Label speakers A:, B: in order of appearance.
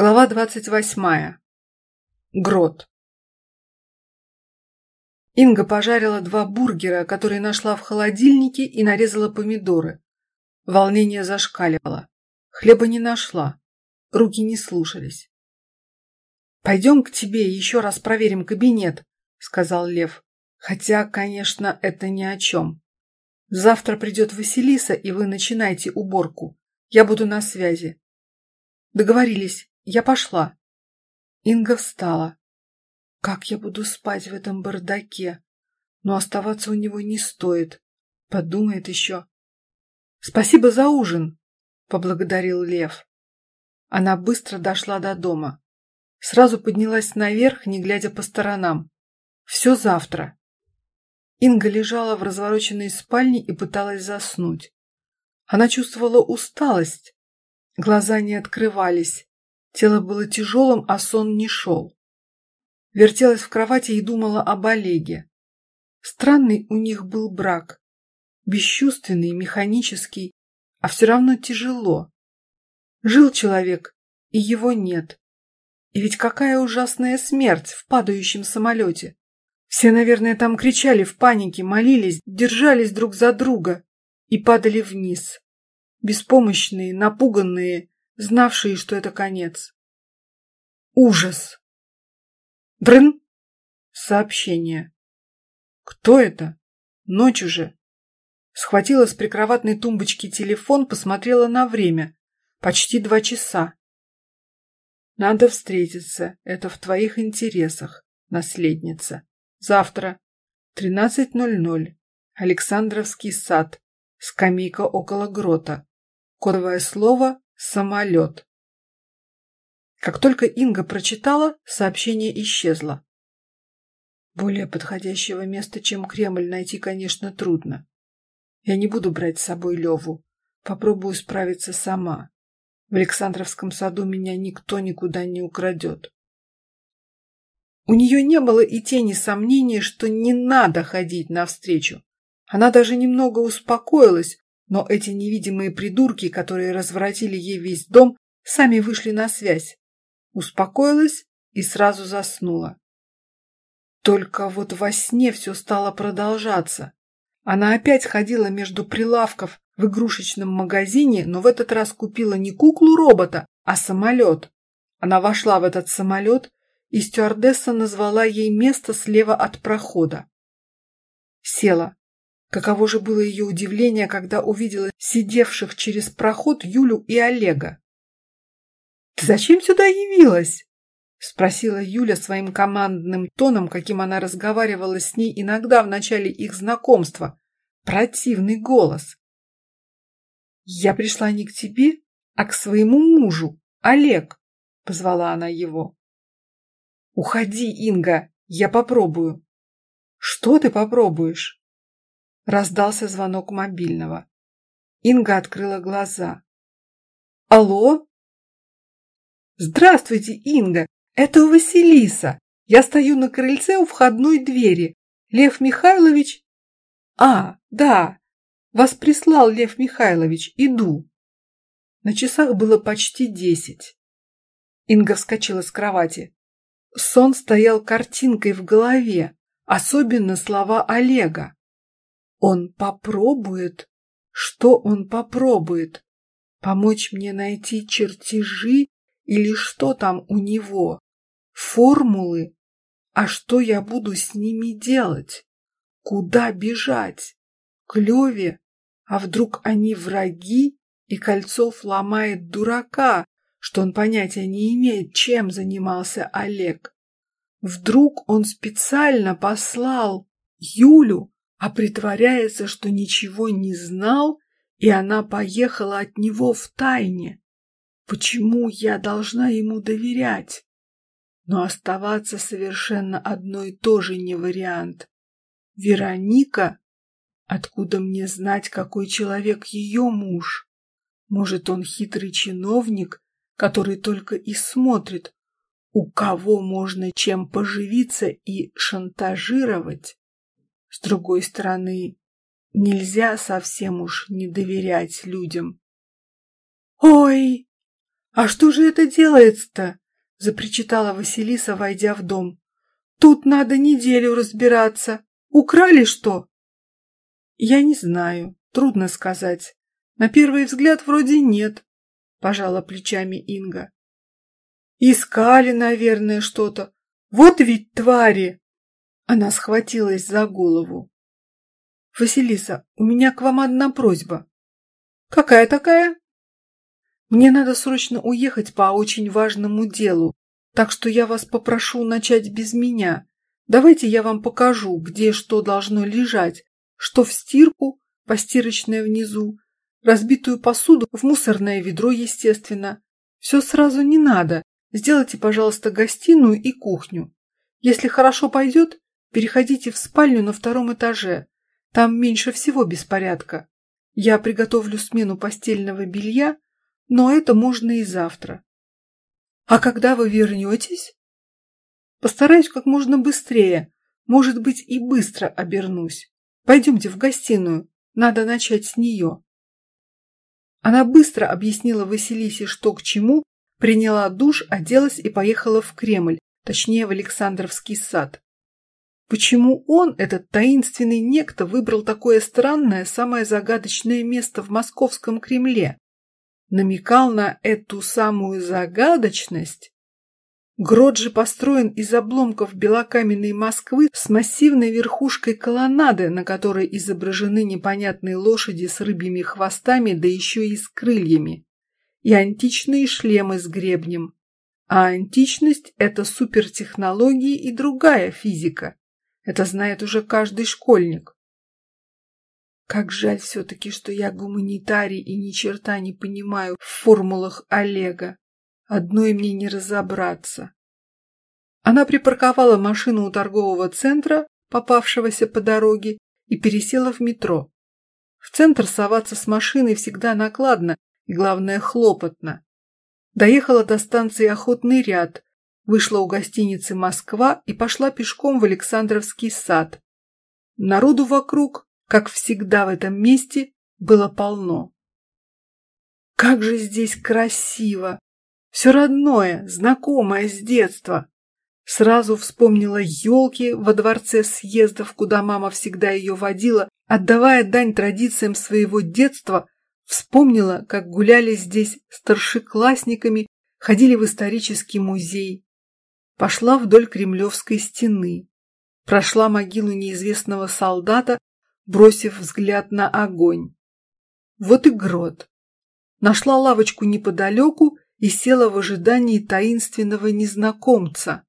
A: Глава двадцать восьмая. Грот. Инга пожарила два бургера, которые нашла в холодильнике, и нарезала помидоры. Волнение зашкаливало. Хлеба не нашла. Руки не слушались. «Пойдем к тебе и еще раз проверим кабинет», — сказал Лев. «Хотя, конечно, это ни о чем. Завтра придет Василиса, и вы начинаете уборку. Я буду на связи». «Договорились». Я пошла. Инга встала. Как я буду спать в этом бардаке? Но оставаться у него не стоит. Подумает еще. Спасибо за ужин, поблагодарил Лев. Она быстро дошла до дома. Сразу поднялась наверх, не глядя по сторонам. Все завтра. Инга лежала в развороченной спальне и пыталась заснуть. Она чувствовала усталость. Глаза не открывались. Тело было тяжелым, а сон не шел. Вертелась в кровати и думала об Олеге. Странный у них был брак. Бесчувственный, механический, а все равно тяжело. Жил человек, и его нет. И ведь какая ужасная смерть в падающем самолете. Все, наверное, там кричали в панике, молились, держались друг за друга и падали вниз. Беспомощные, напуганные, знавшие, что это конец. Ужас! Дрын! Сообщение. Кто это? Ночь уже. Схватила с прикроватной тумбочки телефон, посмотрела на время. Почти два часа. Надо встретиться. Это в твоих интересах, наследница. Завтра. 13.00. Александровский сад. Скамейка около грота. Кодовое слово Самолет. Как только Инга прочитала, сообщение исчезло. Более подходящего места, чем Кремль, найти, конечно, трудно. Я не буду брать с собой Леву. Попробую справиться сама. В Александровском саду меня никто никуда не украдет. У нее не было и тени сомнения, что не надо ходить навстречу. Она даже немного успокоилась, но эти невидимые придурки, которые разворотили ей весь дом, сами вышли на связь. Успокоилась и сразу заснула. Только вот во сне все стало продолжаться. Она опять ходила между прилавков в игрушечном магазине, но в этот раз купила не куклу-робота, а самолет. Она вошла в этот самолет, и стюардесса назвала ей место слева от прохода. Села. Каково же было ее удивление, когда увидела сидевших через проход Юлю и Олега. «Ты зачем сюда явилась?» — спросила Юля своим командным тоном, каким она разговаривала с ней иногда в начале их знакомства. Противный голос. «Я пришла не к тебе, а к своему мужу, Олег», — позвала она его. «Уходи, Инга, я попробую». «Что ты попробуешь?» Раздался звонок мобильного. Инга открыла глаза. «Алло?» «Здравствуйте, Инга! Это Василиса. Я стою на крыльце у входной двери. Лев Михайлович...» «А, да, вас прислал Лев Михайлович. Иду». На часах было почти десять. Инга вскочила с кровати. Сон стоял картинкой в голове, особенно слова Олега. Он попробует? Что он попробует? Помочь мне найти чертежи или что там у него? Формулы? А что я буду с ними делать? Куда бежать? К Леве? А вдруг они враги, и Кольцов ломает дурака, что он понятия не имеет, чем занимался Олег? Вдруг он специально послал Юлю а притворяется, что ничего не знал, и она поехала от него в тайне. Почему я должна ему доверять? Но оставаться совершенно одной тоже не вариант. Вероника? Откуда мне знать, какой человек ее муж? Может, он хитрый чиновник, который только и смотрит, у кого можно чем поживиться и шантажировать? С другой стороны, нельзя совсем уж не доверять людям. «Ой!» «А что же это делается-то?» – запричитала Василиса, войдя в дом. «Тут надо неделю разбираться. Украли что?» «Я не знаю. Трудно сказать. На первый взгляд вроде нет», – пожала плечами Инга. «Искали, наверное, что-то. Вот ведь твари!» Она схватилась за голову. «Василиса, у меня к вам одна просьба». «Какая такая?» «Мне надо срочно уехать по очень важному делу, так что я вас попрошу начать без меня. Давайте я вам покажу, где что должно лежать, что в стирку, постирочная внизу, разбитую посуду в мусорное ведро, естественно. Все сразу не надо. Сделайте, пожалуйста, гостиную и кухню. Если хорошо пойдет, переходите в спальню на втором этаже. Там меньше всего беспорядка. Я приготовлю смену постельного белья, но это можно и завтра. А когда вы вернетесь? Постараюсь как можно быстрее. Может быть, и быстро обернусь. Пойдемте в гостиную. Надо начать с нее. Она быстро объяснила Василисе, что к чему, приняла душ, оделась и поехала в Кремль, точнее в Александровский сад. Почему он, этот таинственный некто, выбрал такое странное, самое загадочное место в московском Кремле? Намекал на эту самую загадочность? Грот же построен из обломков белокаменной Москвы с массивной верхушкой колоннады, на которой изображены непонятные лошади с рыбьими хвостами, да еще и с крыльями, и античные шлемы с гребнем. А античность – это супертехнологии и другая физика. Это знает уже каждый школьник. Как жаль все-таки, что я гуманитарий и ни черта не понимаю в формулах Олега. Одной мне не разобраться. Она припарковала машину у торгового центра, попавшегося по дороге, и пересела в метро. В центр соваться с машиной всегда накладно и, главное, хлопотно. Доехала до станции «Охотный ряд», вышла у гостиницы «Москва» и пошла пешком в Александровский сад. Народу вокруг, как всегда в этом месте, было полно. Как же здесь красиво! Все родное, знакомое с детства. Сразу вспомнила елки во дворце съездов, куда мама всегда ее водила, отдавая дань традициям своего детства, вспомнила, как гуляли здесь старшеклассниками, ходили в исторический музей, Пошла вдоль Кремлевской стены. Прошла могилу неизвестного солдата, бросив взгляд на огонь. Вот и грот. Нашла лавочку неподалеку и села в ожидании таинственного незнакомца.